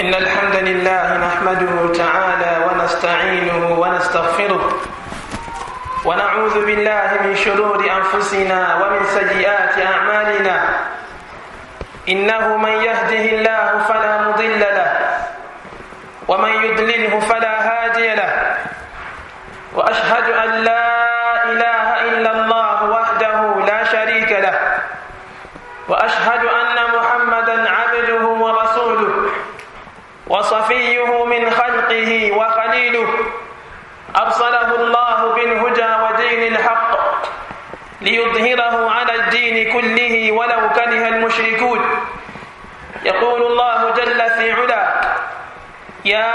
إن الحمد لله نحمده تعالى ونستعينه ونستغفره. ونعوذ بالله من شرور أنفسنا ومن سيئات أعمالنا. إنه من يهده الله فلا مضل له ومن يضلله فلا هادي له. وأشهد أن لا إله إلا الله وحده لا شريك له. وأشهد وصفيه من خلقه وخليله. أرسله الله بالهدى ودين الحق ليظهره على الدين كله ولو كره المشركون. يقول الله جل في علا يا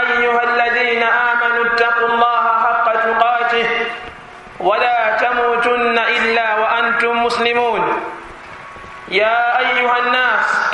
أيها الذين آمنوا اتقوا الله حق تقاته ولا تموتن إلا وأنتم مسلمون. يا أيها الناس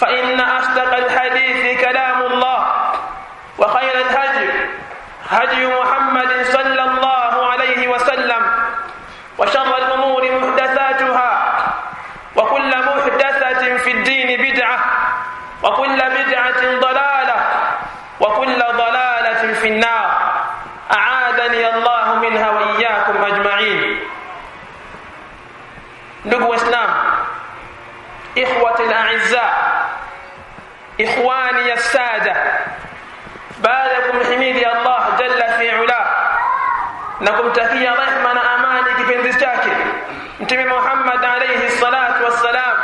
فإن أصدق الحديث كلام الله وخير الهدي هدي محمد صلى الله عليه وسلم وشر الأمور محدثاتها وكل محدثة في الدين بدعة وكل بدعة ضلالة وكل ضلالة في النار أعاذني الله منها وإياكم أجمعين ndugu waislamu ikhwati al-a'izza ikhwani as-sada baada ya kumhimidi Allah jalla fi ula na kumtakia rehma na amani kipenzi chake mtume Muhammad alayhi salatu wassalam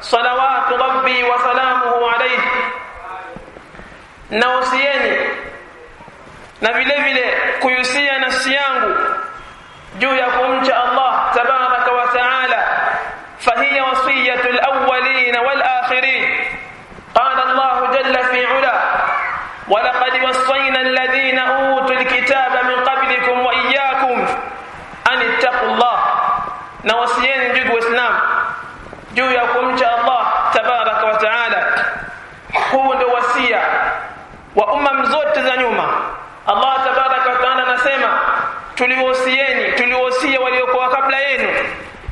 salawatu rabbi wa salamuhu alayhi na usieni na vile vile kuyusia nafsi yangu juu ya kumcha Allah tabaraka wa taala فهي وصية الأولين والآخرين قال الله جل في علا ولقد وصينا الذين أوتوا الكتاب من bidikum wa iyyakum an ittaqullah, na ndugu Waislamu juu ya kumcha Allah tabaraka wa taala. Huu ndio wasia wa umma zote za nyuma. Allah tabarak wa taala anasema, tuliwasieni, tuliwasia waliokuwa kabla yenu,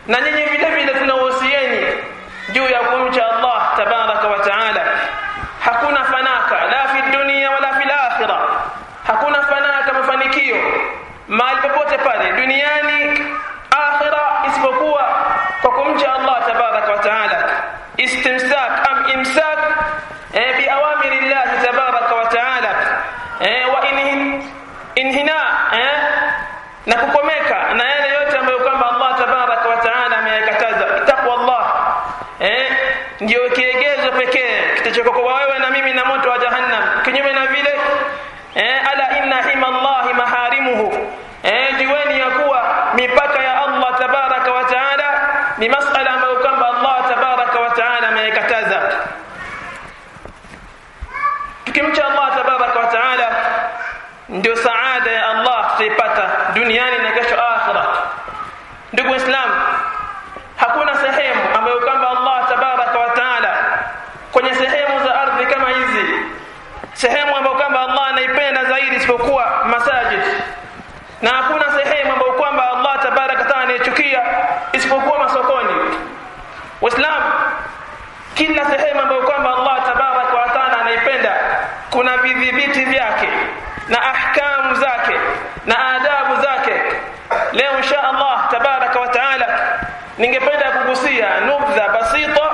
na nyinyi vile vile tunawasieni juu ya kumcha Allah tabaraka wa taala. Mahali popote pale duniani akhira isipokuwa kwa kumcha Allah tabaraka wa taala. Istimsak am imsak eh, bi awamiri Allah tabaraka wa taala. Eh, wa inhin, inhina eh, na kukomeka na yale yote ambayo kwamba Allah tabaraka wa taala ameyakataza. Taqwa Allah eh, ndio kiegezo pekee kitachokokoa wewe na mimi na moto wa jahannam. Kinyume na vile eh, ala inna hima Allah maharimuhu eh, ya kuwa mipaka ya Allah tabaraka wa taala ni masala ambayo kwamba Allah tabaraka wa taala ameyakataza tukimcha Allah tabaraka wa taala ndio saada ya Allah tutaipata duniani na kesho akhira ndugu waislamu hakuna sehemu ambayo kwamba Allah tabaraka wa taala kwenye sehemu za ardhi kama hizi sehemu ambayo kwamba Allah anaipenda zaidi isipokuwa masajid na hakuna sehemu ambayo kwamba Allah tabaraka wa taala anaichukia isipokuwa masokoni waislamu kila sehemu ambayo kwamba Allah tabaraka wa taala anaipenda kuna vidhibiti vyake na ahkamu zake na adabu zake leo insha Allah tabaraka wa taala ningependa kugusia nubdha basita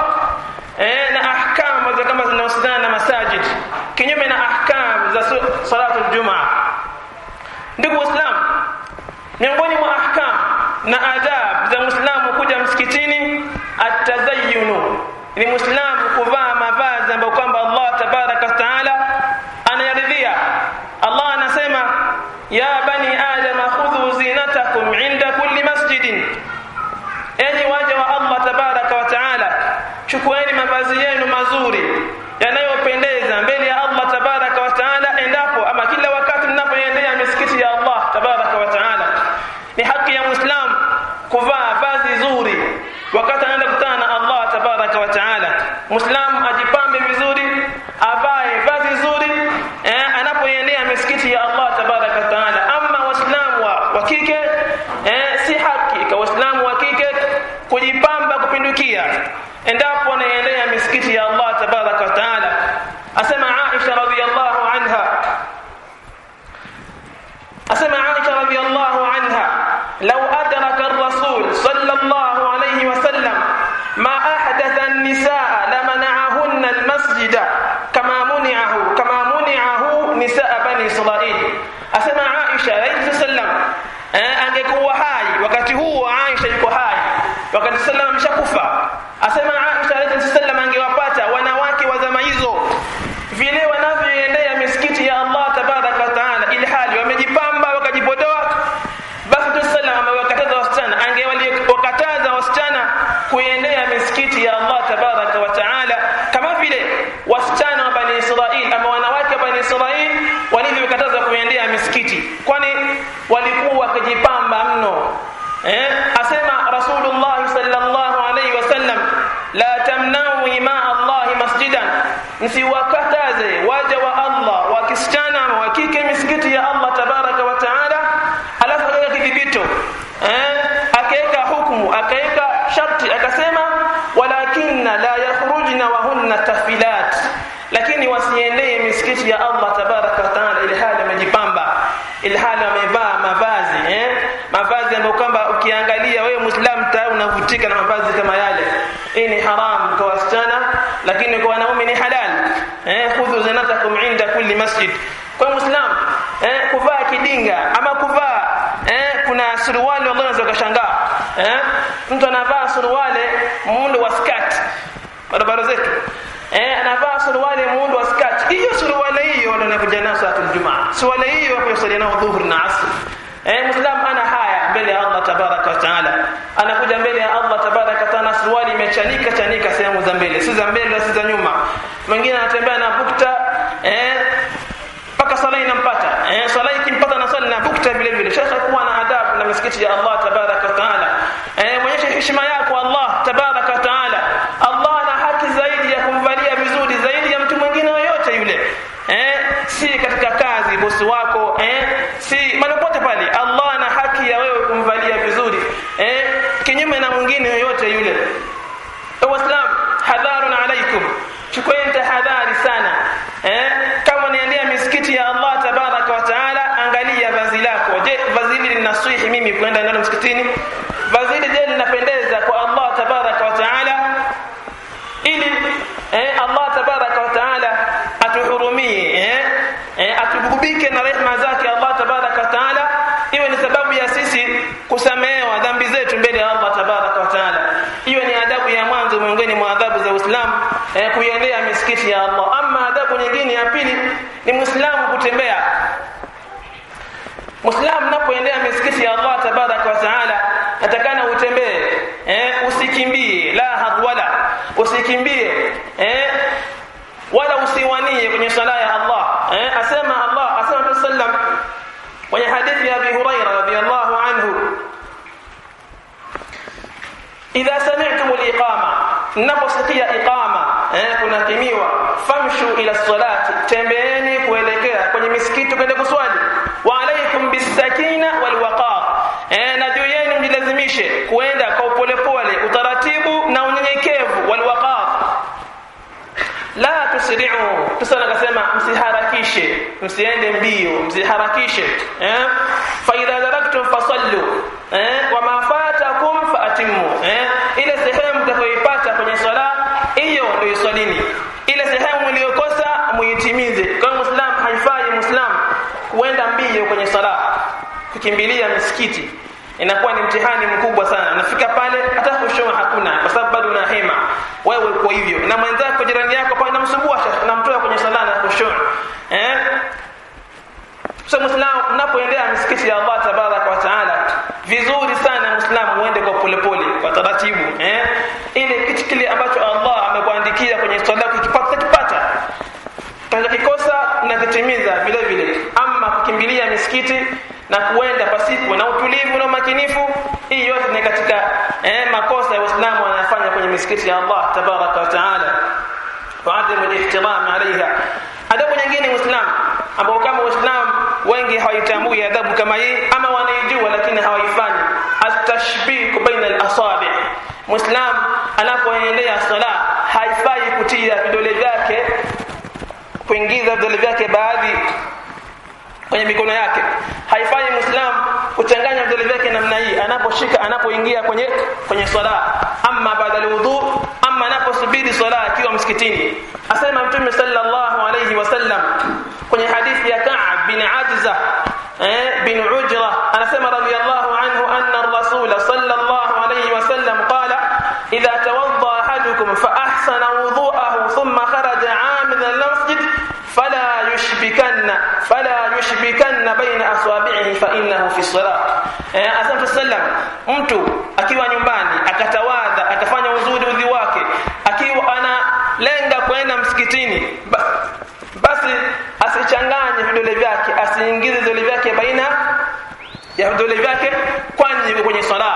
eh, na ahkamu za kama zinahusiana na masajid kinyume na ahkamu za salatu aljumaa ndugu waislamu miongoni mwa ahkam na adab za muislamu kuja msikitini atazayyunu ni mtu anavaa suruali muundo wa skirt. Barabara zetu. Eh anavaa suruali muundo wa skirt. Hiyo suruali hiyo ndio anakuja nayo salatul jumaa suruali hiyo hapo yusali nayo dhuhur na asr. Eh muislam ana haya mbele ya Allah tabaraka wa taala. Anakuja mbele ya Allah tabaraka wa taala suruali imechanika chanika sehemu za mbele. Si za mbele si za nyuma. Mwingine anatembea na bukta eh mpaka sala inampata. Eh sala ikimpata na sala na bukta vile vile. Shekha kuwa na adabu na misikiti ya Allah tabaraka wa taala eh mwenyesha heshima yako Allah tabaraka wa taala. Allah ana haki zaidi ya kumvalia vizuri zaidi ya mtu mwingine yoyote yule. Eh si katika kazi bosi wako eh si manapote pale. Allah ana haki ya wewe kumvalia vizuri eh kinyume na mwingine yoyote yule. Waislamu hadharun alaikum chukueni tahadhari sana eh kama niendea misikiti ya Allah tabaraka wa taala angalia vazi lako. Je vazi hili linasihi mimi kwenda ndani msikitini vazi hili je linapendeza kwa Allah tabaraka wa taala? Ili eh, Allah tabaraka wa taala atuhurumie eh, eh, atugubike na rehema zake Allah tabaraka wa taala. Iwe ni sababu ya sisi kusamehewa dhambi zetu mbele ya Allah tabaraka wa taala. Iwe ni adabu ya mwanzo miongoni mwa adhabu za Uislamu eh, kuiendea misikiti ya Allah. Ama adabu nyingine ya pili ni Muislamu kutembea. Muislamu napoendea misikiti ya Allah tabaraka wa taala natakana utembee eh, usikimbie la hadwala usikimbie eh, wala usiwanie kwenye sala ya Allah eh, asema Allah asema sallam kwenye hadithi ya Abi Hurairah radhiyallahu anhu idha sami'tum al-iqama mnaposikia iqama eh, kunakimiwa famshu ila salati tembeeni kuelekea kwenye misikiti kwenda kuswali wa alaikum bisakina yenu kuenda kwa upolepole utaratibu na unyenyekevu walwaqar la tusri'u tusana akasema msiharakishe msiende mbio msiharakishe eh? Fa idha daraktum fasallu eh? Wama fatakum faatimu eh? Ile sehemu mtakayoipata kwenye swala hiyo ndio iswalini ile sehemu mliokosa muitimize. Kwa muislam haifai muislam kuenda mbio kwenye swala kukimbilia misikiti inakuwa ni mtihani mkubwa sana. Unafika pale hata kushoa hakuna kwa sababu bado una hema. Wewe uko hivyo. Na mwenzako jirani yako pale unamsumbua namtoa kwenye sala na kushoa eh? So muislamu unapoendea msikiti ya Allah tabaraka wa taala vizuri sana muislamu uende kwa polepole kwa taratibu. Eh? Ile kitu kile ambacho Allah amekuandikia kwenye swala yako kipata kipata kikosa unakitimiza vile vile. Ama kukimbilia misikiti na kuenda pasipo na utulivu na umakinifu. Hii yote ni katika eh, makosa ya Uislamu wanayofanya kwenye misikiti ya Allah tabaraka wa taala waadamu al-ihtiram alaiha adabu nyingine Uislamu ambao kama Uislamu wengi hawaitambui adabu kama hii ama wanaijua lakini hawaifanyi at-tashbik baina al-asabi. Muislam anapoendelea sala haifai kutia vidole vyake kuingiza vidole vyake baadhi kwenye mikono yake. Haifai muislam kuchanganya vidole vyake namna hii. Anaposhika anapoingia kwenye kwenye swala. Ama baada ya wudhu ama anaposubiri swala akiwa msikitini. Asema mtume sallallahu alayhi wasallam kwenye hadithi ya Ka'ab bin Ajza eh, bin Ujra. Anasema radiyallahu anhu anna ar-rasul sallallahu alayhi wasallam qala idha tawadda ahadukum fa ahsana wudhu'ahu thumma kharaja 'amidan lil-masjid fala yushbikanna fala yushbikanna baina aswabihi fa innahu fi salat eh, asante sallam mtu akiwa nyumbani akatawadha akafanya uzuri udhi wake akiwa analenga kwenda msikitini basi asichanganye vidole vyake asiingize vidole vyake baina ya vidole vyake kwani yuko kwenye sala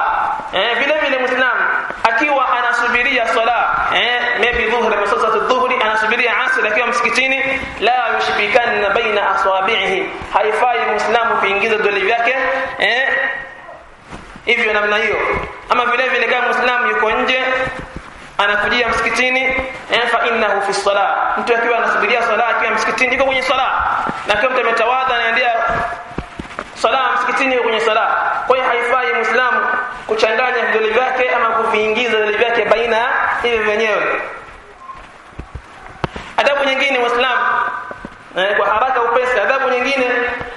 eh, vile vile muislamu akiwa anasubiria sala eh, maybe dhuhri masasa dhuhri anasubiria asr akiwa msikitini la aswabihi haifai muislamu kuingiza vidole vyake eh, hivyo namna hiyo. Ama vile vile kama muislamu yuko nje anakujia msikitini eh, fa innahu fi salah mtu akiwa anasubiria sala akiwa msikitini yuko kwenye sala, na kama mtu ametawadha anaendea sala msikitini yuko kwenye sala. kwa hiyo haifai muislamu kuchanganya vidole vyake ama kuviingiza vidole vyake baina hivi vyenyewe. Adabu nyingine muislamu eh, kwa haraka upesi. Adhabu nyingine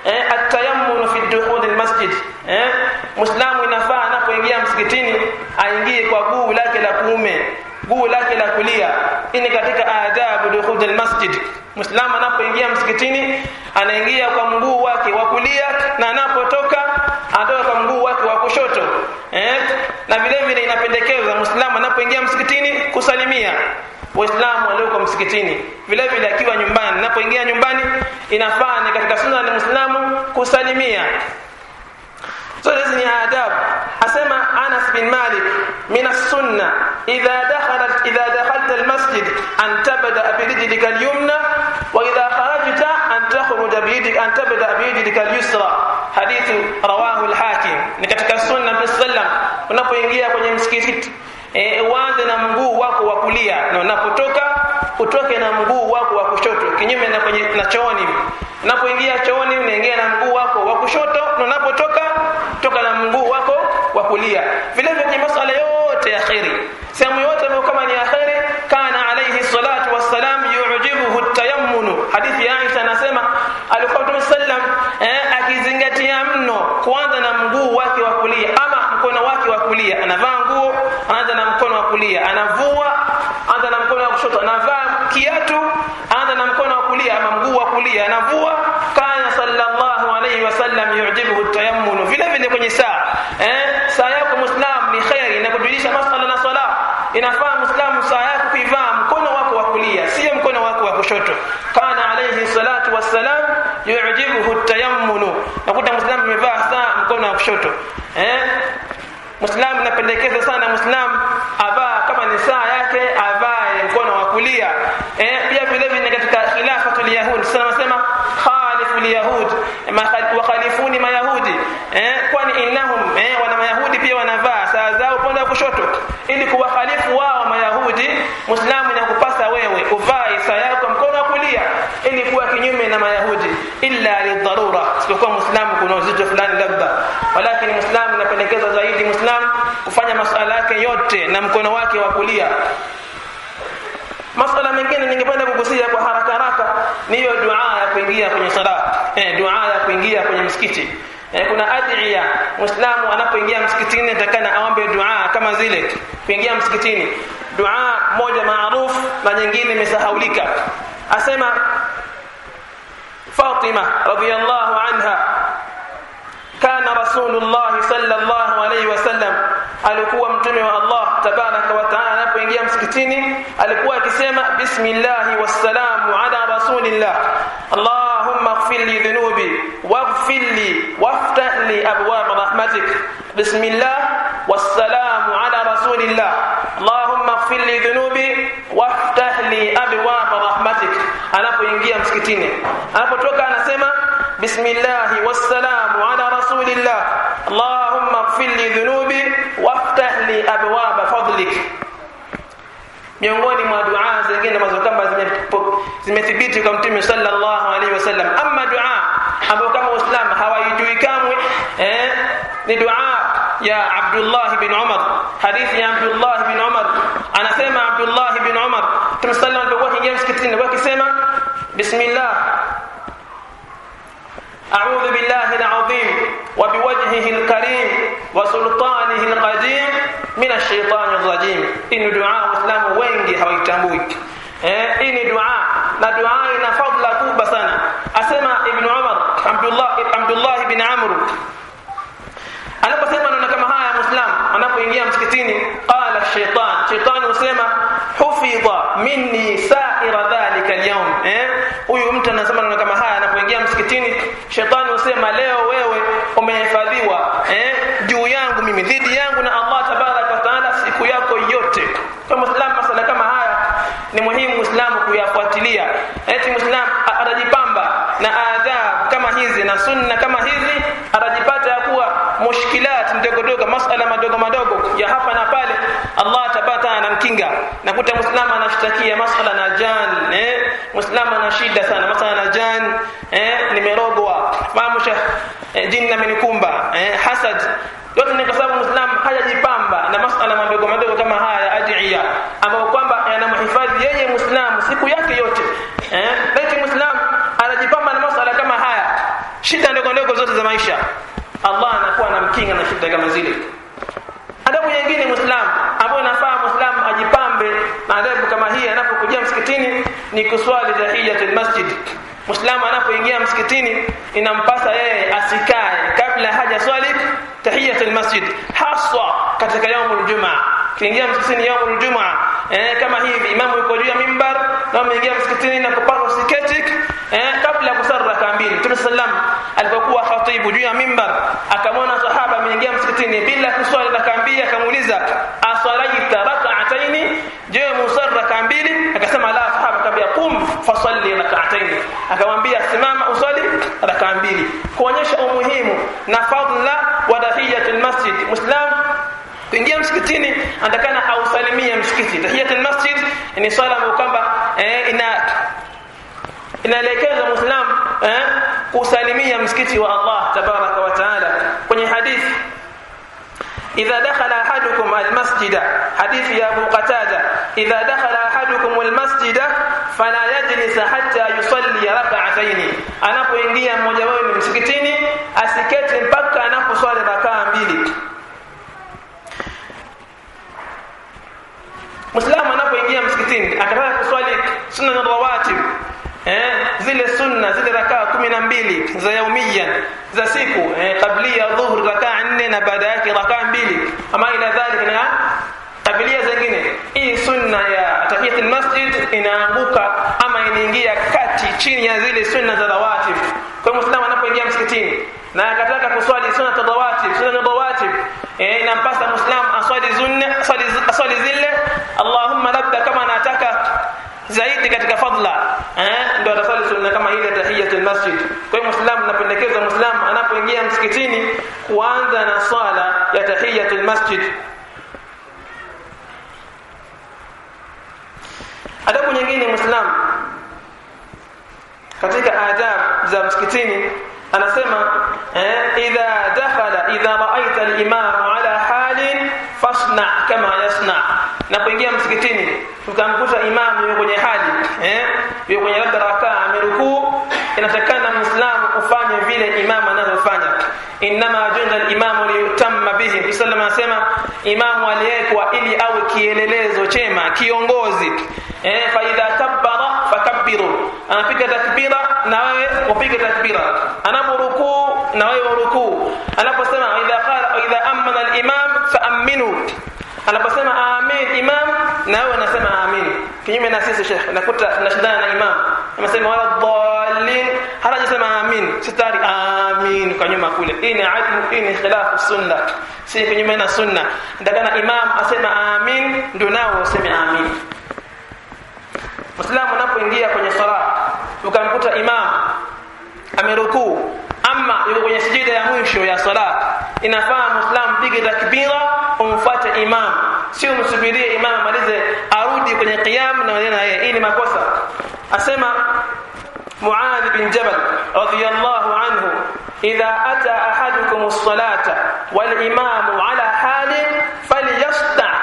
eh, atayammun fi dukhul almasjid. Eh, muislamu inafaa anapoingia msikitini aingie kwa guu lake la kuume guu lake la kulia. Ini katika adabu dukhul almasjid. Muislamu anapoingia msikitini anaingia kwa mguu wake wa kulia na anapotoka anatoka kwa mguu wake wa kushoto. Eh, na vile vile inapendekezwa muislamu anapoingia msikitini kusalimia waislamu walioko msikitini. Vile vile akiwa nyumbani. Ninapoingia nyumbani inafaa ni katika sunna ya muislamu kusalimia. So hizi ni adabu asema Anas bin Malik min as-sunna idha dakhalat idha dakhalta al-masjid an tabda bi rijlika al-yumna wa idha kharajta an takhruja bi yadika an tabda bi rijlika al-yusra. Hadith rawahu al-hakim. Ni katika sunna bi sallam. Unapoingia kwenye msikiti e, uanze na mguu wako wa kulia. Na unapotoka utoke na mguu wako wa kushoto. Kinyume na kwenye na chooni. Unapoingia chooni unaingia na mguu wako wa kushoto. Na unapotoka toka na mguu wako wa kulia. Vile vile kwenye masuala yote ya khairi sehemu yote ambayo kama ni ya khairi kana alayhi salatu wassalam yu'jibuhu at-tayammunu hadithi ya Aisha anasema alikuwa Mtume sallam eh, akizingatia mno kuanza na mguu wake wa kulia ama mkono wake wa kulia anavaa nguo anaanza na mkono wa kulia anavua anaanza na mkono wa kushoto anavaa kiatu anaanza na mkono wa kulia ama mguu wa kulia anavua kana sallallahu alayhi wasallam yu'jibuhu at-tayammunu vile vile kwenye saa eh saa yako muislam ni khairi na kujulisha masala na sala inafaa muislamu saa yako kuivaa mkono wako wa kulia sio mkono wako wa kushoto kana alayhi salatu wassalam yu'jibuhu at-tayammunu nakuta muislamu amevaa saa mkono wa kushoto eh Muislamu napendekeza sana Muislamu avaa kama ni saa yake avae mkono wa kulia. Eh pia vile vile katika khilafatul yahud sana nasema khalifu yahud wa khalifuni mayahudi. Eh kwani innahum eh wana mayahudi pia wanavaa saa zao upande wa kushoto ili kuwakhalifu wao mayahudi Muislamu inakupasa wewe uvae saa yako mkono wa kulia ili kuwa kinyume na mayahudi illa lidharura isipokuwa Muislamu kuna uzito fulani labda walakini Muislamu inapendekeza zaidi Muislamu kufanya masuala yake yote na mkono wake wa kulia Masala mengine ningependa kugusia kwa haraka haraka ni hiyo dua ya kuingia kwenye sala. Eh, dua ya kuingia kwenye msikiti. Eh, kuna adhiya Muislamu anapoingia msikitini atakana aombe dua kama zile kuingia msikitini. Dua moja maarufu na nyingine imesahaulika. Asema Fatima radhiyallahu anha kana rasulullah sallallahu alayhi wasallam alikuwa mtume wa Allah tabaraka wa taala anapoingia msikitini alikuwa akisema bismillah wassalamu ala rasulillah. Allahumma ighfir li dhunubi waghfir li waftah li abwab rahmatik. Bismillah wassalamu ala rasulillah. Allahumma ighfir li dhunubi waftah li abwab rahmatik. Anapoingia msikitini anapotoka anasema bismillah على رسول الله اللهم اغفر لي ذنوبي وافتح لي ابواب فضلك miongoni mwa dua zingine ambazo kama zimethibiti kwa mtume sallallahu alaihi wasallam. Ama dua ambayo kama waislamu hawaijui kamwe eh ni dua ya Abdullah bin Umar. Hadithi ya Abdullah bin Umar. Anasema Abdullah bin Umar mtume sallallahu alaihi wasallam alipokuwa msikitini alikuwa akisema bismillah أعوذ بالله العظيم وبوجهه الكريم وسلطانه القديم من الشيطان الرجيم إن دعاء الإسلام wengi hawaitambui eh hii ni dua na dua ina fadla kubwa sana asema ibn Umar Abdullah Abdullah ibn Amr anaposema neno kama haya muislam anapoingia msikitini qala shaytan shaytan husema hufidha minni sa'ira dhalika al-yawm eh huyu mtu anasema neno shetani husema leo wewe umehifadhiwa eh juu yangu mimi dhidi yangu na Allah tabarak wa taala siku yako yote. Kwa Muislamu masala kama haya ni muhimu muislamu kuyafuatilia. Eti Muislamu atajipamba na adhab kama hizi na sunna kama hizi atajipata ya kuwa mushkilat ndogo ndogo masala madogo madogo ya hapa na pale Allah tabata anamkinga nakuta muislamu anashtakia masala na jan eh? Muislamu ana shida sana masala na jan eh? Nimerogwa fahamu eh, jini amenikumba eh? Hasad. Yote ni kwa sababu muislamu hajajipamba na masala madogo madogo kama haya ya adhiya ambayo kwamba yanamhifadhi yeye muislamu siku yake yote eh? Laiti muislamu anajipamba na masala kama haya shida ndogo ndogo zote za maisha Allah anakuwa anamkinga na shida kama zile adabu nyingine muislamu ambayo inafaa muislamu ajipambe na adabu kama hii anapokuja msikitini ni kuswali tahiyatul masjid. Muislamu anapoingia msikitini inampasa yeye asikae kabla haja swali tahiyatul masjid haswa katika yaumul jumaa kiingia msikitini yaumul jumaa. Eh, kama hivi imamu yuko juu ya mimbar na ameingia msikitini na kupanga siketi eh, kabla ya kusali raka mbili. Mtume sallam alipokuwa khatibu juu ya mimbar akamwona sahaba ameingia msikitini bila kuswali raka mbili akamuuliza aswalaita rak'ataini je musali raka mbili? Akasema la sahaba akambia qum fasalli rak'ataini akamwambia simama usali raka mbili. Kuonyesha umuhimu na fadla wa tahiyatul masjid muslim kuingia msikitini anatakana ausalimia msikiti. Tahiyatul masjid ni swala ambayo kwamba eh, ina inaelekeza muislam eh, kusalimia msikiti wa Allah tabaraka wa taala. Kwenye hadithi idha dakhala ahadukum almasjida hadithi ya Abu Qatada idha dakhala ahadukum almasjida fala yajlis hatta yusalli rak'atayn. Anapoingia mmoja wao msikitini asiketi mpaka anaposwali rakaa mbili. Msikitini akataka kuswali sunna na rawatib eh zile sunna zile rakaa kumi na mbili za yaumia za siku eh kablia dhuhur rakaa 4 na baada yake rakaa 2 ama ila dhalika na kabilia zingine. Hii sunna ya tahiyat almasjid inaanguka ama inaingia kati chini ya zile sunna za rawatib kwa muislamu anapoingia msikitini na akataka kuswali sunna za rawatib sunna za rawatib eh inampasa muislamu aswali zunne, swali, aswali zile. Allahumma labda kama anataka zaidi katika fadla eh ndio atasali sunna kama ile tahiyatul masjid. Kwa hiyo muislamu napendekeza muislamu anapoingia msikitini kuanza na swala ya tahiyatul masjid. Adabu nyingine muislamu katika adab za msikitini anasema eh idha dakhala idha ra'aita halin fasna kama yasna na kuingia msikitini tukamkuta imamu yuko kwenye hali eh? Yuko kwenye labda rakaa amerukuu. Inatakana muislamu kufanya vile imamu anavyofanya. Inma junda al-imam liyutamma bihi. Bisallam anasema imam aliyekwa ili awe kielelezo chema kiongozi eh? Fa idha kabbara yukabbiru anapiga takbira na wewe upige takbira. Anaporukuu na wewe urukuu. Anaposema idha qala idha amana al-imam fa'minu anaposema amin imam na wewe unasema amin kinyume na sisi Sheikh, nakuta tunashindana na imam. Anasema wala dhallin harajasema amin sitari amin kwa nyuma kule. Hii ni admu hii ni khilafu sunna. Si kinyume na sunna. Ndakana imam asema amin ndio nao useme amin Muislamu anapoingia kwenye sala ukamkuta imam amerukuu. Ama yuko kwenye sijida ya mwisho ya sala inafaa muislamu pige takbira umfuate imam. Sio msubirie imam amalize arudi kwenye qiyam na wengine yeye hii ni makosa. Asema Muadh bin Jabal radiyallahu anhu idha ata ahadukum as-salata wal imamu ala halin falyasda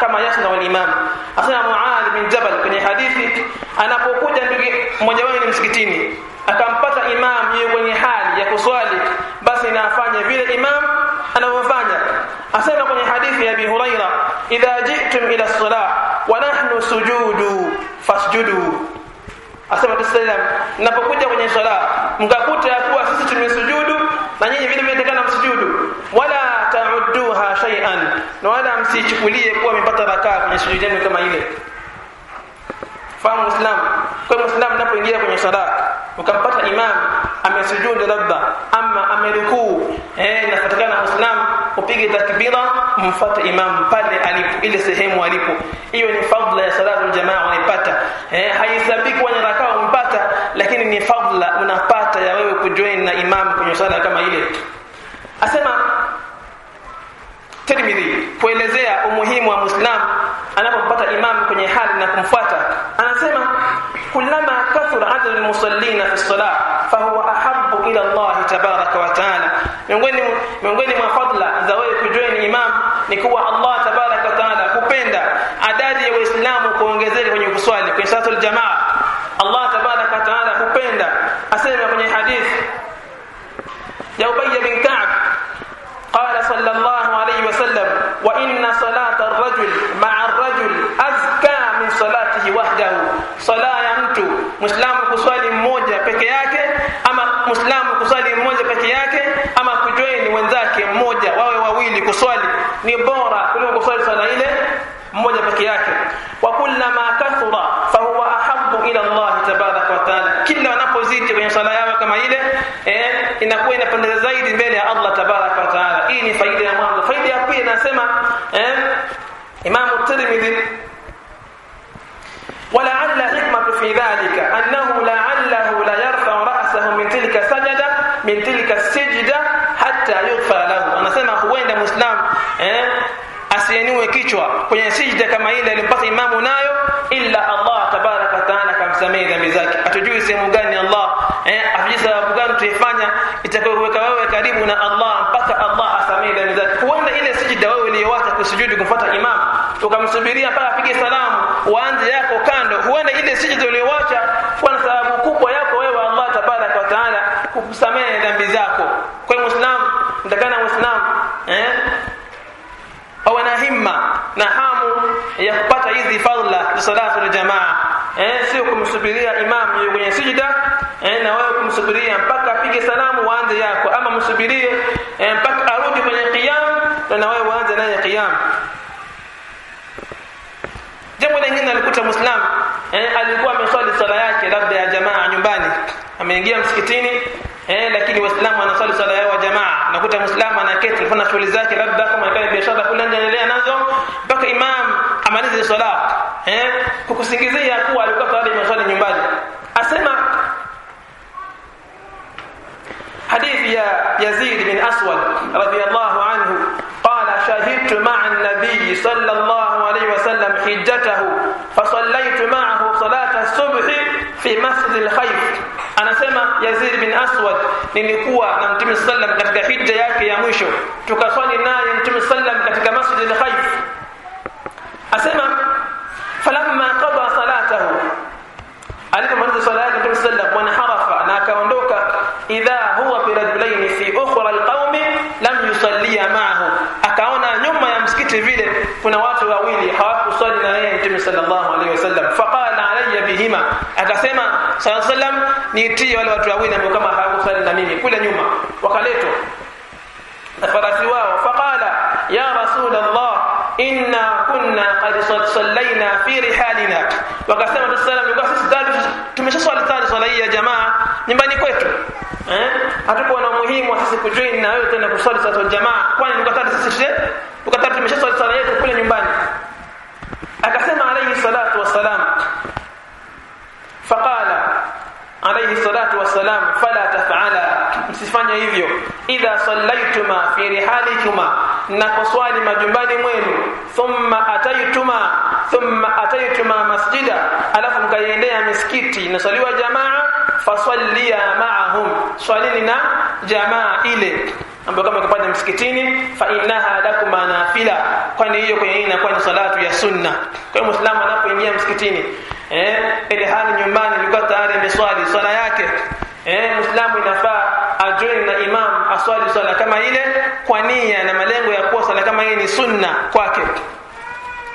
kama yasna wal imam. Asema Muadh bin Jabal kwenye hadithi anapokuja ndugu mmoja wao ni msikitini akampata imam yeye kwenye hali ya kuswali basi nafanye vile imam anavyofanya. Asema kwenye hadithi ya Abi Huraira idha ji'tum ila as-salah wa nahnu sujudu fasjudu. Asema tusallam napokuja kwenye swala mkakuta kuwa sisi tumesujudu na nyinyi vile vile msujudu. Wala ta'udduha shay'an. Na wala msichukulie kuwa mipata rakaa kwenye sujudi yenu kama ile. Fahamu muislam kwa muislam unapoingia kwenye sala ukampata imam amesujudu labda ama amerukuu eh nafatikana muislam upige takbira mfuate imam pale alipo ile sehemu alipo. Hiyo ni fadla ya salatu jamaa unaipata. Eh haisabiki kwenye rakaa umpata lakini ni fadla unapata ya wewe kujoin na imam kwenye sala kama ile. Asema Tirmidhi kuelezea umuhimu wa Muislamu anapompata imam kwenye hali na kumfuata, anasema kullama kathura adadu lmusallina fi salah fahuwa ahabu ila Allah tabaraka wa taala, miongoni miongoni mwa fadla za wewe kujoin imam ni kuwa Allah tabaraka wa taala hupenda adadi ya Waislamu kuongezeka kwenye kuswali. Kwenye salatul jamaa. Allah tabaraka wa taala hupenda, asema kwenye hadithi ya Ubay bin Ka'b qala sallallahu sala ya mtu muislamu kuswali mmoja peke yake ama muislamu kuswali mmoja peke yake ama kujoini wenzake mmoja wawe wawili kuswali ni bora kuliko kuswali sala ile mmoja peke yake. Wa kullama kathura fahuwa ahabbu ila Allah tabaraka wa taala. Kila wanapozidi kwenye sala yao kama ile eh inakuwa inapendeza zaidi mbele ya Allah tabaraka wa taala. Hii ni faida ya mwanzo. Faida ya pili nasema eh Imam Tirmidhi ولعل حكمة في ذلك أنه لعله لا يرفع رأسه من تلك سجدة من تلك السجدة حتى يغفر له أنا سمع huenda Muislam eh asiinue kichwa kwenye sijda kama ile alimpata imamu nayo illa Allah tabaraka taala kamsamehe dhambi zake atujui sehemu gani Allah eh atujui sababu gani tuifanya itakayokuweka wewe karibu na Allah mpaka Allah asamehe dhambi zake huenda ile sijda wewe uliyowacha kusujudu kumfuata imam ukamsubiria mpaka apige salamu uanze yako kando huenda ile sijida uliyowacha kwa sababu kubwa yako wewe Allah tabaraka wa taala kukusamehe dhambi zako. Kwa muislamu ndakana muislamu eh? Awe na himma na hamu ya kupata hizi fadhila za salatu jamaa eh? Sio kumsubiria imam kwenye sijida eh? Na wewe kumsubiria mpaka apige salamu waanze yako. Ama msubirie eh, mpaka arudi kwenye qiyam na wewe uanze naye qiyam Jambo lingine alikuta Muislamu eh, alikuwa ameswali sala yake labda ya jamaa nyumbani, ameingia msikitini eh, lakini Waislamu wanaswali sala yao jamaa. Nakuta Muislamu anaketi kufanya shughuli zake, labda kama kama biashara fulani anaendelea nazo mpaka imam amalize sala eh, kukusingizia kuwa alikuwa tayari ameswali nyumbani. Asema hadithi ya Yazid bin Aswad radhiyallahu anhu قال شهدت مع النبي صلى الله عليه وسلم حجته فصليت معه صلاة الصبح في مسجد الخيف anasema Yazid bin Aswad nilikuwa na Mtume sallam katika hija yake ya mwisho tukaswali naye Mtume sallam katika Masjid al-Khayf asema falamma qada salatahu alipomaliza swala yake Mtume sallam wanaharafa na akaondoka idha huwa ukhra alqaumi lam yusallia ma'ahu. Akaona nyuma ya msikiti vile kuna watu wawili hawakuswali na yeye mtume sallallahu alaihi wasallam. Faqala alayya bihima. Akasema sallallahu niitie wale watu wawili ambao kama hawakuswali na mimi kule nyuma. Wakaletwa. Farasi wao faqala ya rasul allah inna kunna qad sallaina fi rihalina. Wakasema tusallam kwa sisi tayari tumeshaswali tayari swala hii ya jamaa nyumbani kwetu. Eh? Hatukuwa na umuhimu sisi kujoin na wewe tena kuswali swala ya jamaa. Kwani tayari sisi tulikuwa tayari tumeshaswali swala yetu kule nyumbani. Akasema alayhi salatu wassalam faqala alayhi salatu wassalam fala taf'ala msifanye hivyo. Idha sallaituma fi rihalikuma kuswali majumbani mwenu thumma ataituma thumma ataituma masjida alafu mkaiendea misikiti nasaliwa jamaa fasallia ma'ahum. Swalini na jamaa ile ambayo kama kupanda msikitini fa innaha lakum nafila kwani hiyo kwenye inakuwa ni salatu ya sunna. Kwa hiyo muislamu anapoingia msikitini eh ile hali nyumbani ilikuwa tayari imeswali swala yake eh muislamu inafaa ajoin na imam aswali swala kama ile kwa nia na malengo ya kuwa swala kama hii ni sunna kwake.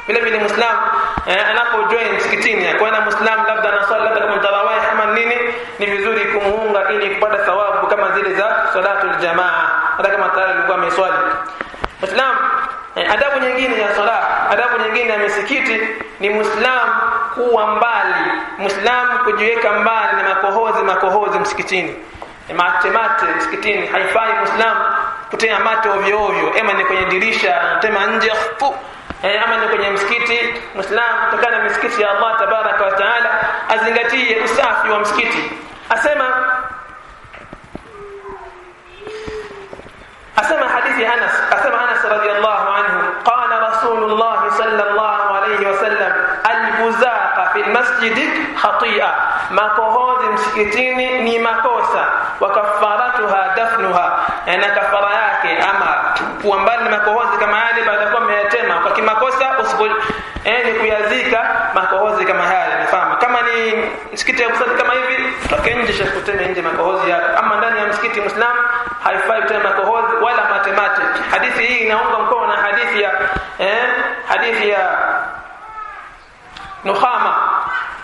Vile vile muislamu eh, anapojoin msikitini akaona muislamu labda anaswali labda kama tarawih ama nini ni vizuri kumuunga ili kupata thawabu kama zile za salatul jamaa hata kama tayari alikuwa ameswali muislamu eh, adabu nyingine ya sala adabu nyingine ya misikiti ni muislamu kuwa mbali muislamu kujiweka mbali na makohozi makohozi msikitini. Mate mate msikitini haifai muislamu kutea mate ovyo ovyo. Ema ni kwenye dirisha tema nje fu. Eh, ama ni kwenye msikiti. Muislamu kutokana na misikiti ya Allah tabaraka wa taala azingatie usafi wa msikiti. Asema أسمى حديث أنس أسمى أنس رضي الله عنه قال رسول الله صلى الله عليه وسلم albuzaqa fi lmasjidi khati'a. Makohozi msikitini ni makosa. Wa kafaratuha dafnuha. Na kafara yake ama kuwa mbali makohozi kama yale baada ya kuwa umeyatema kwa kimakosa usipo eh, ni kuyazika makohozi kama yale nafahamu kama ni msikiti ya kusali kama hivi toke nje shakuteme nje makohozi yako. Ama ndani ya msikiti muislamu haifai kutema makohozi wala matemate. Hadithi hii inaunga mkono na hadithi ya eh, hadithi ya Nukhama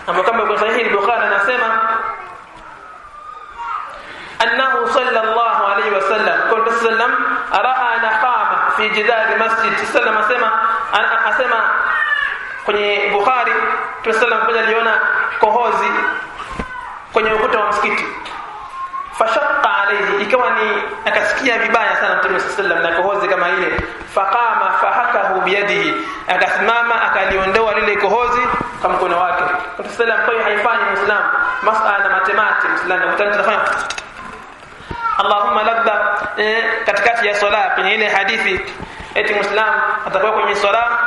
ambapo kama kwa sahihi Bukhari anasema annahu sallallahu alayhi wasallam qala sallam araa naqama fi jidar masjid. Sallam asema asema kwenye Bukhari Tusallam kwenye aliona kohozi kwenye ukuta wa msikiti fashaqqa alayhi ikawa ni akasikia vibaya sana Mtume sallallahu na kohozi kama ile. Faqama fahakahu biyadihi akasimama akaliondoa lile kohozi kwa mkono wake. Mtume sallallahu alayhi haifanyi muislamu masala matemati muislamu tunafanya Allahumma labda eh, katikati ya swala kwenye ile hadithi eti muislamu atakuwa kwenye swala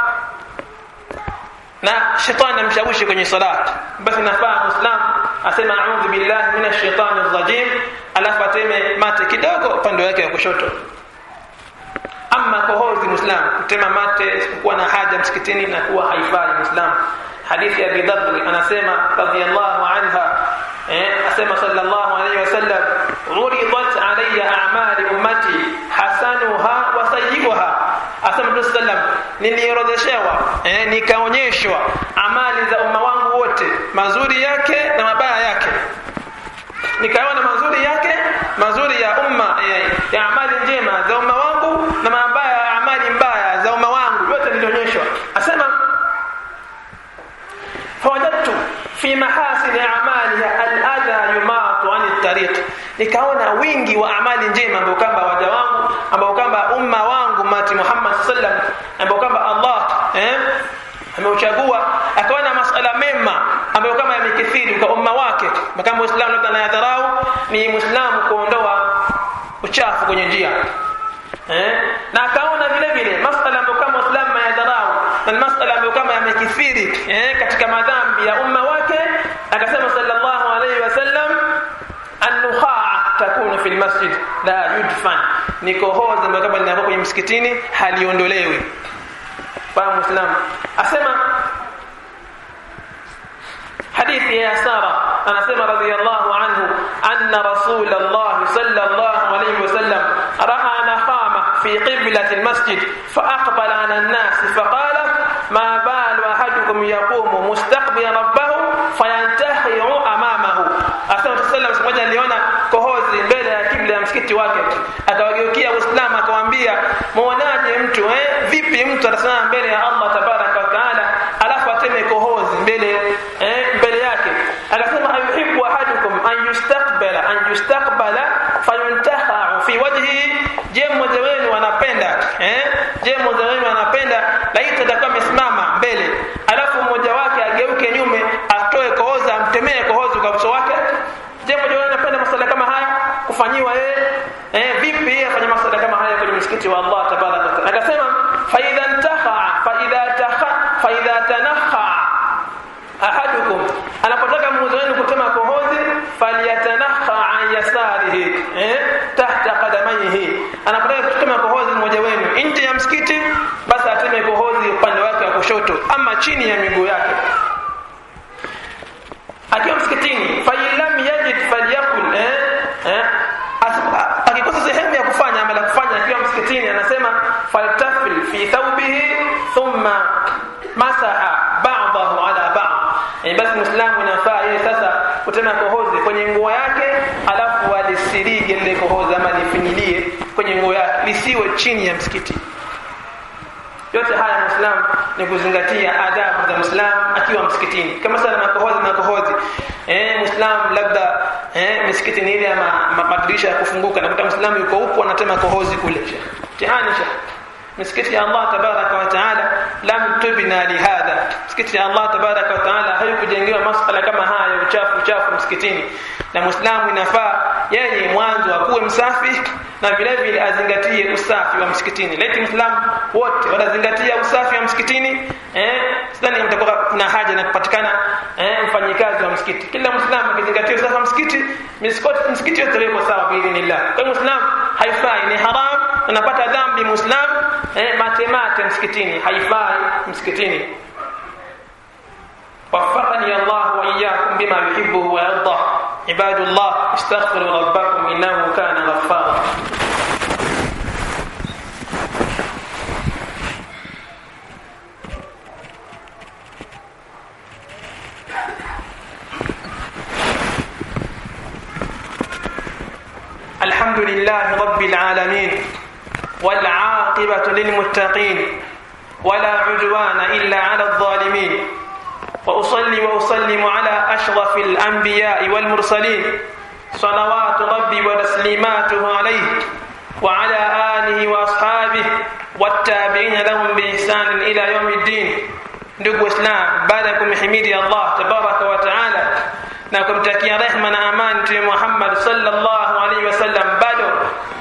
na shetani amshawishi kwenye swala. Basi nafaa muislam asema a'udhu billahi minash shaitani rrajim. Alafu ateme mate kidogo upande wake wa kushoto. Ama kohozi muislam kutema mate isipokuwa na haja msikitini na kuwa haifai muislam. Hadithi ya bidhabri anasema radhiyallahu anha eh asema sallallahu alayhi wasallam uridat alayya a'mali ummati hasanuha wa sayyi'uha asema sallam niliorodheshewa eh, nikaonyeshwa amali za umma wangu wote mazuri yake na mabaya yake. Nikaona mazuri yake mazuri ya umma ya, ya amali njema za umma wangu na mabaya ya amali mbaya za umma wangu. Yote nilionyeshwa. Asema fawajadtu fi mahasini amaliha al-adha yumatu an tariq. Nikaona wingi wa amali njema ambao kwamba waja wangu ambao kwamba umma wangu mati Muhammad sallam ambao kwamba Allah eh ameuchagua. Akaona ambayo kama yamekithiri kwa umma wake. Kama muislamu labda anayadharau ni muislamu kuondoa uchafu kwenye njia. Eh? Na akaona vile vile masala ambayo kama muislamu anayadharau na masala ambayo kama yamekithiri eh katika madhambi ya umma wake akasema sallallahu alayhi wasallam an-nukhaa takunu fil masjid la yudfan. Ni kohozi ambayo kama linakuwa kwenye msikitini haliondolewi. Kwa muislamu asema hadithi ya Sara anasema radhiyallahu anhu anna rasulullah sallallahu alayhi wasallam raa naqama fi في قبلة المسجد فأقبل على الناس فقال ما بال أحدكم يقوم مستقبل ربه فينتهي أمامه أسمع sallam siku moja aliona kohozi mbele ya kibla ya msikiti wake akawageukia Uislamu akawaambia muonaje mtu eh vipi mtu atasimama mbele ya Allah tabaraka wa taala alafu ateme kohozi mbele yustaqbala fayuntaha fi wajhi. Je mmoja wenu anapenda eh? Je mmoja wenu anapenda? Laiti atakuwa amesimama mbele alafu mmoja wake ageuke nyume atoe kohozi amtemee kohozi kwa uso wake. Je mmoja wenu anapenda masala kama haya? Kufanyiwa yeye eh? Vipi afanye masala kama haya kwenye msikiti wa Allah tabaraka wa taala akasema fa idha intaha fa idha taha fa idha tanaha ahadukum anapotaka mmoja wenu kutema kohozi falyatanaha an yasarihi eh tahta qadamayhi anapotaka kutema kohozi mmoja wenu. Nje ya msikiti basi ateme kohozi upande wake wa kushoto ama chini ya miguu yake. Akiwa msikitini fa lam yajid falyakul eh, eh akikosa sehemu ya kufanya ama la kufanya akiwa msikitini anasema faltafil fi thawbihi thumma masaha ba'dahu ala ba'd. Yani basi muislamu kutema kohozi kwenye nguo yake alafu alisirige lile kohozi ama lifinyilie kwenye nguo yake lisiwe chini ya msikiti. Yote haya muislamu ni kuzingatia adabu za muislamu akiwa msikitini. Kama sana makohozi makohozi eh muislamu labda eh misikiti ni ile ama madirisha ya kufunguka nakuta muislamu yuko huko anatema kohozi kule tihani sha misikiti ya Allah tabaraka wa taala lam tubna lihadha misikiti ya Allah tabaraka wa taala haikujengewa masala kama haya uchafu uchafu msikitini. Na muislamu inafaa yeye mwanzo akuwe msafi na vile vile azingatie usafi wa msikitini. Laiti muislamu wote wanazingatia usafi wa msikitini eh sidhani mtakuwa kuna haja na kupatikana eh mfanyikazi wa msikiti. Kila muislamu akizingatia usafi wa msikiti misikiti msikiti yote iko sawa biidhnillah kwa muislamu haifai ni haram unapata dhambi muislamu eh matemate msikitini haifai msikitini. وفقني الله وإياكم بما يحبه ويرضى عباد الله استغفروا ربكم إنه كان غفارا الحمد لله رب العالمين والعاقبة للمتقين ولا عدوان إلا على الظالمين. وأصلي وأسلم على أشرف الأنبياء والمرسلين. صلوات ربي وتسليماته عليه وعلى آله وأصحابه والتابعين لهم بإحسان إلى يوم الدين. Ndugu ya kumhimidi allah tabaraka wa taala. Na kumtakia rehma na amani mtume muhammad sallallahu alaihi wasallam. Bado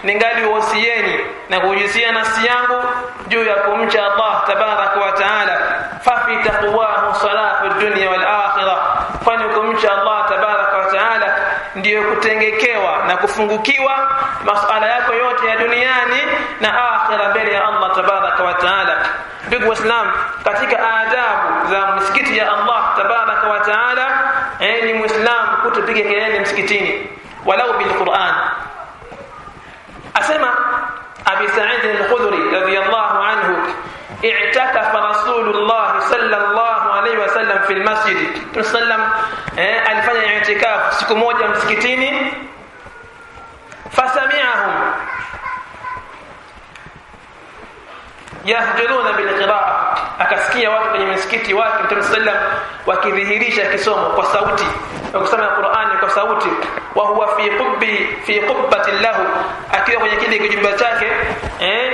ningali wasieni na kuhusia nafsi yangu juu ya kumcha allah tabaraka wa taala. Fafi taqwahu salahu dunya wal akhirah. Kwani kumcha allah tabaraka wa taala ndiyo kutengekewa na kufungukiwa masuala yako yote ya duniani na akhira mbele ya allah tabaraka wa taala. Ndugu waislam katika adabu za msikiti ya allah tabaraka wa taala eh, ni muislam kutopiga kelele msikitini walau bilquran asema abi sa'id al-khudri radiyallahu anhu i'takafa rasulullah sallallahu alayhi wasallam fi al-masjid sallam eh, alifanya i'tikaf siku moja msikitini fasami'ahum yahjuruna bilqiraa akasikia watu kwenye msikiti wake mtume sallam wakidhihirisha kisomo kwa sauti na kusoma Qur'ani kwa sauti. Wa huwa fi qubbi fi qubbati lahu. Akiwa kwenye kile kijumba chake eh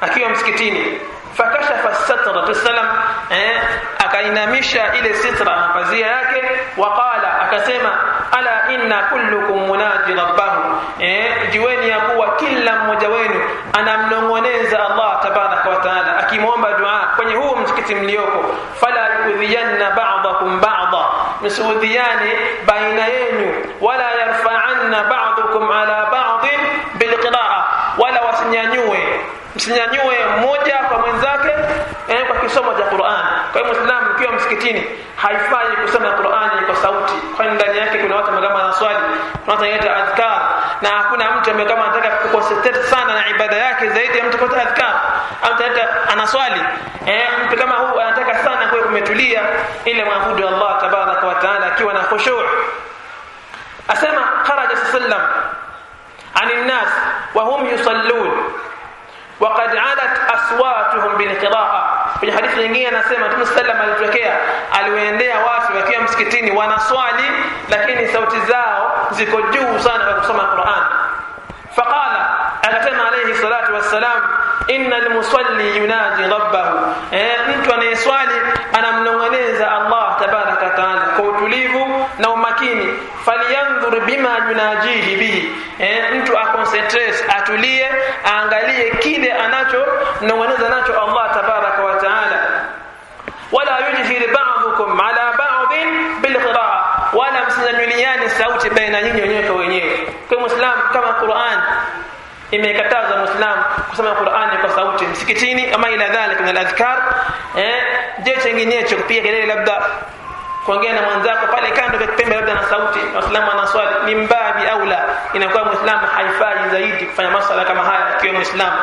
akiwa msikitini. Fakashafa satra sallam eh akainamisha ile sitra pazia yake. Waqala akasema ala inna kullukum munaji rabbahu. Eh jiweni ya kuwa kila mmoja wenu anamnongoneza Allah akimwomba dua kwenye huu msikiti mlioko fala yudhiyanna ba'dakum ba'dha msuudhiani baina yenu wala yarfa'anna ba'dukum ala ba'din bilqira'a wala wasinyanyue msinyanyue mmoja kwa mwenzake eh, kwa kisomo cha Qur'an. Kwa hiyo Muislamu ukiwa msikitini haifai kusoma Qur'ani kwa sauti, kwani ndani yake kuna watu magama na swali, kuna watu na hakuna mtu ambaye kama anataka kuconcentrate sana na ibada yake zaidi ya mtu kwa adhkar. Au hata anaswali. Eh, mtu kama huu anataka sana kwa kumetulia ile mwabudu Allah tabarak wa taala akiwa na khushu' asema kharaja sallam anin nas wa hum yusallun waqad adat aswatuhum bilqiraa. Kwenye hadithi nyingine anasema Mtume sallam alitokea, aliwaendea watu wakiwa msikitini wanaswali, lakini sauti zao ziko juu sana kwa kusoma Qur'an. Faqala, akasema alayhi salatu wassalam, inna almusalli yunaji rabbahu, eh, mtu anayeswali anamnong'oneza Allah tabaraka taala kwa utulivu na umakini. Falyanzur bima yunajihi bihi eh mtu aconcentrate atulie aangalie kile anacho nong'oneza nacho Allah tabaraka wa taala. Wala yujhir ba'dukum ala ba'din bil qira'a wala msinyanyuliane sauti baina nyinyi wenyewe kwa wenyewe. Kwa muislamu kama Qur'an imekataza muislamu kusoma Qur'ani kwa sauti msikitini ama ila dhalika min al-adhkar eh je chenginecho kupiga kelele labda kuongea na mwanzako pale kando kwa kipembe labda na sauti waislamu wanaswali ni mbabi au la? Inakuwa muislamu haifai zaidi kufanya masala kama haya akiwa muislamu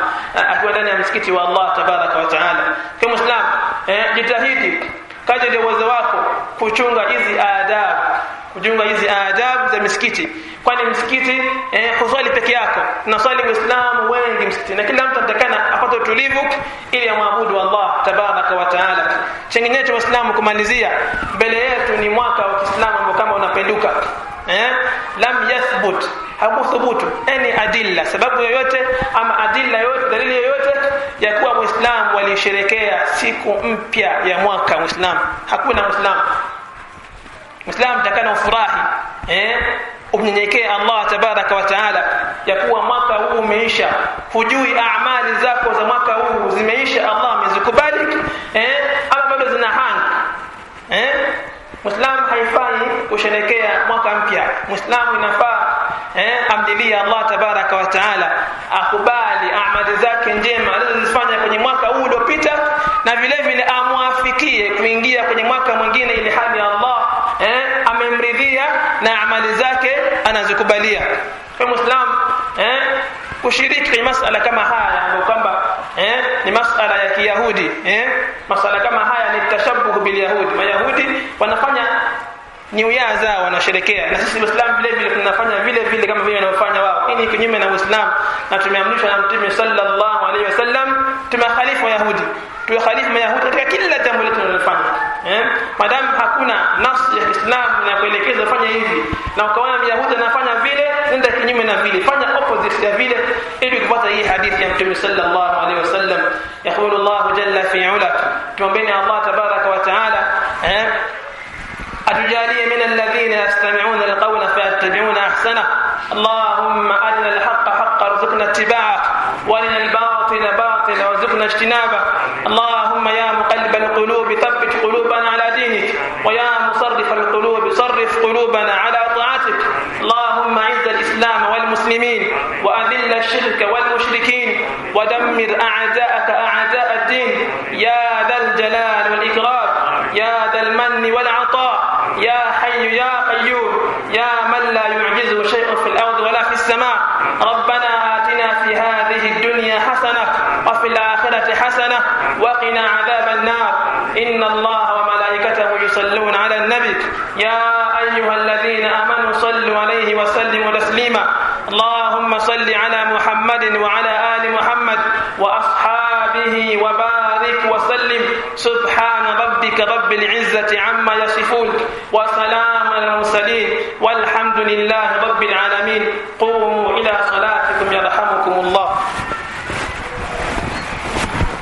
akiwa ndani ya msikiti wa Allah tabaraka wa taala. Kwa muislamu eh jitahidi kaje ndio uwezo wako kuchunga hizi adabu kuchunga hizi adabu za misikiti. Kwani msikiti eh, huswali peke yako. Naswali waislamu wengi msikiti na kila mtu anatakana apate utulivu ili amwabudu Allah tabaraka wa taala. Chenginecho waislamu kumalizia mbele yetu ni mwaka wa Kiislamu ambao kama unapenduka. Eh lam yathbut hakuthubutu. Any adilla sababu yoyote ama adilla yoyote dalili yoyote ya kuwa muislamu walisherekea siku mpya ya mwaka muislamu hakuna muislamu muislamu takana ufurahi eh? Umnyenyekee Allah tabaraka wa taala ya kuwa mwaka huu umeisha. Hujui amali zako za mwaka huu zimeisha Allah amezikubali eh? Ama bado zina hang eh? Muislamu haifai kusherekea mwaka mpya. Muislamu inafaa eh, amdilie Allah tabaraka wa taala akubali amali zake njema alizozifanya kwenye mwaka huu uliopita na vile vile amwafikie kuingia kwenye mwaka mwingine ili hali Allah eh, amemridhia na amali zake anazikubalia. Kwa muislam eh, kushiriki kwenye masala kama haya ambayo kwamba eh, ni masala ya Kiyahudi eh, masala kama haya ni tashabuhu bil yahudi mayahudi wanafanya new year zao wanasherekea. Na sisi waislamu vile vile tunafanya vile vile kama vile wanavyofanya wao. Hii ni kinyume na uislamu na tumeamrishwa na mtume sallallahu alaihi wasallam tumekhalifu yahudi tukhalifu mayahudi katika kila jambo letu tunalofanya eh madam hakuna nafsi ya Kiislamu inakuelekeza ufanye hivi na ukaona myahudi anafanya vile nenda kinyume na vile fanya opposite ya vile ili kupata hii hadithi ya mtume sallallahu alaihi wasallam yaqulu Allah jalla fi ula tuombeni Allah tabaraka wa taala eh أتجالي من الذين يستمعون القول فيتبعون أحسنه اللهم وارزقنا اجتنابه. اللهم يا مقلب القلوب ثبت قلوبنا على دينك. ويا مصرف القلوب صرف قلوبنا على طاعتك. اللهم اعز الإسلام والمسلمين وأذل الشرك والمشركين ودمر أعداءك أعداء الدين. يا ذا الجلال والإكرام. يا ذا المن والعطاء يا حي يا قيوم يا من لا يعجزه شيء في الأرض ولا في السماء. ربنا آتنا في هذه الدنيا حسنة وفي الآخرة حسنة وقنا عذاب النار. إن الله وملائكته يصلون على النبي. يا أيها الذين آمنوا صلوا عليه وسلموا تسليما. اللهم صل على محمد وعلى آل محمد وأصحابه وبارك وسلم. سبحان ربك رب العزة عما يصفون وسلام المرسلين. والحمد لله رب العالمين. قوموا إلى صلاتكم يرحمكم الله.